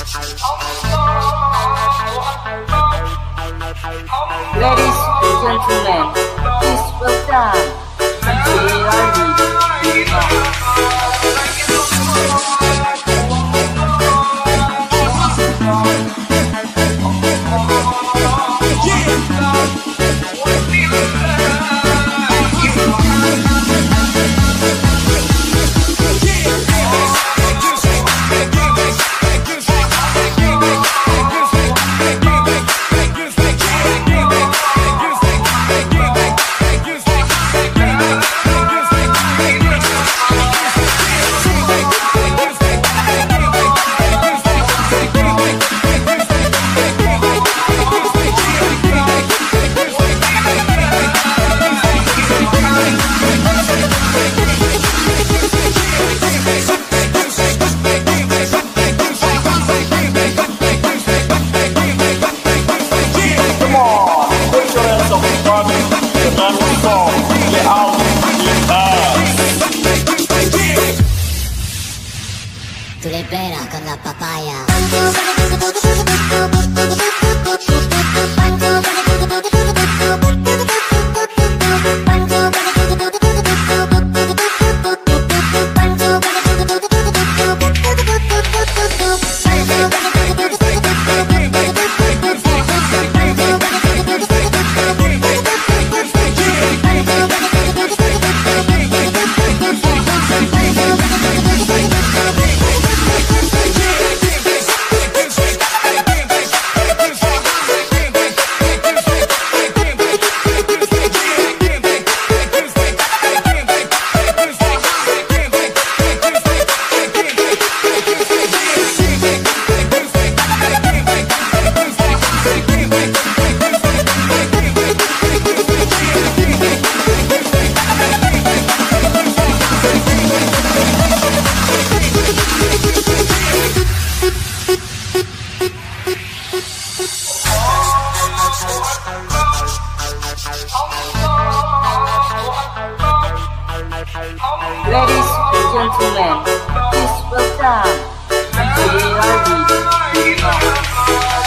Ladies and gentlemen, please welcome the Ravi. Tu le pegas con la papaya. gentlemen, this will come. They are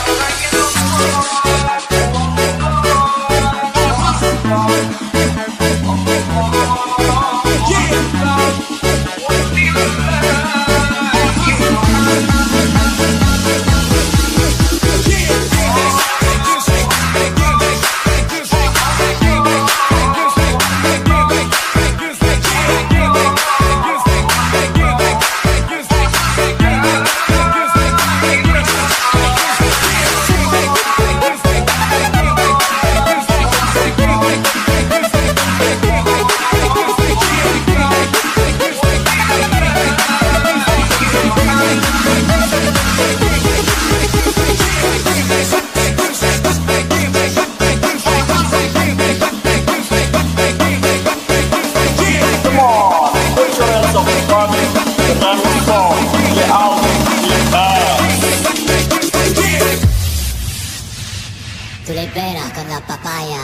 Tu le libera con la papaya.